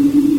Mm-hmm.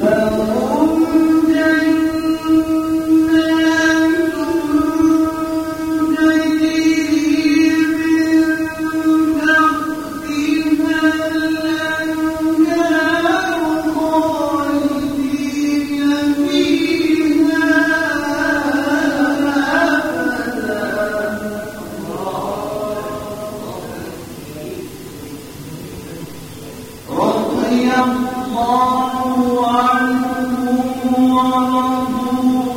لا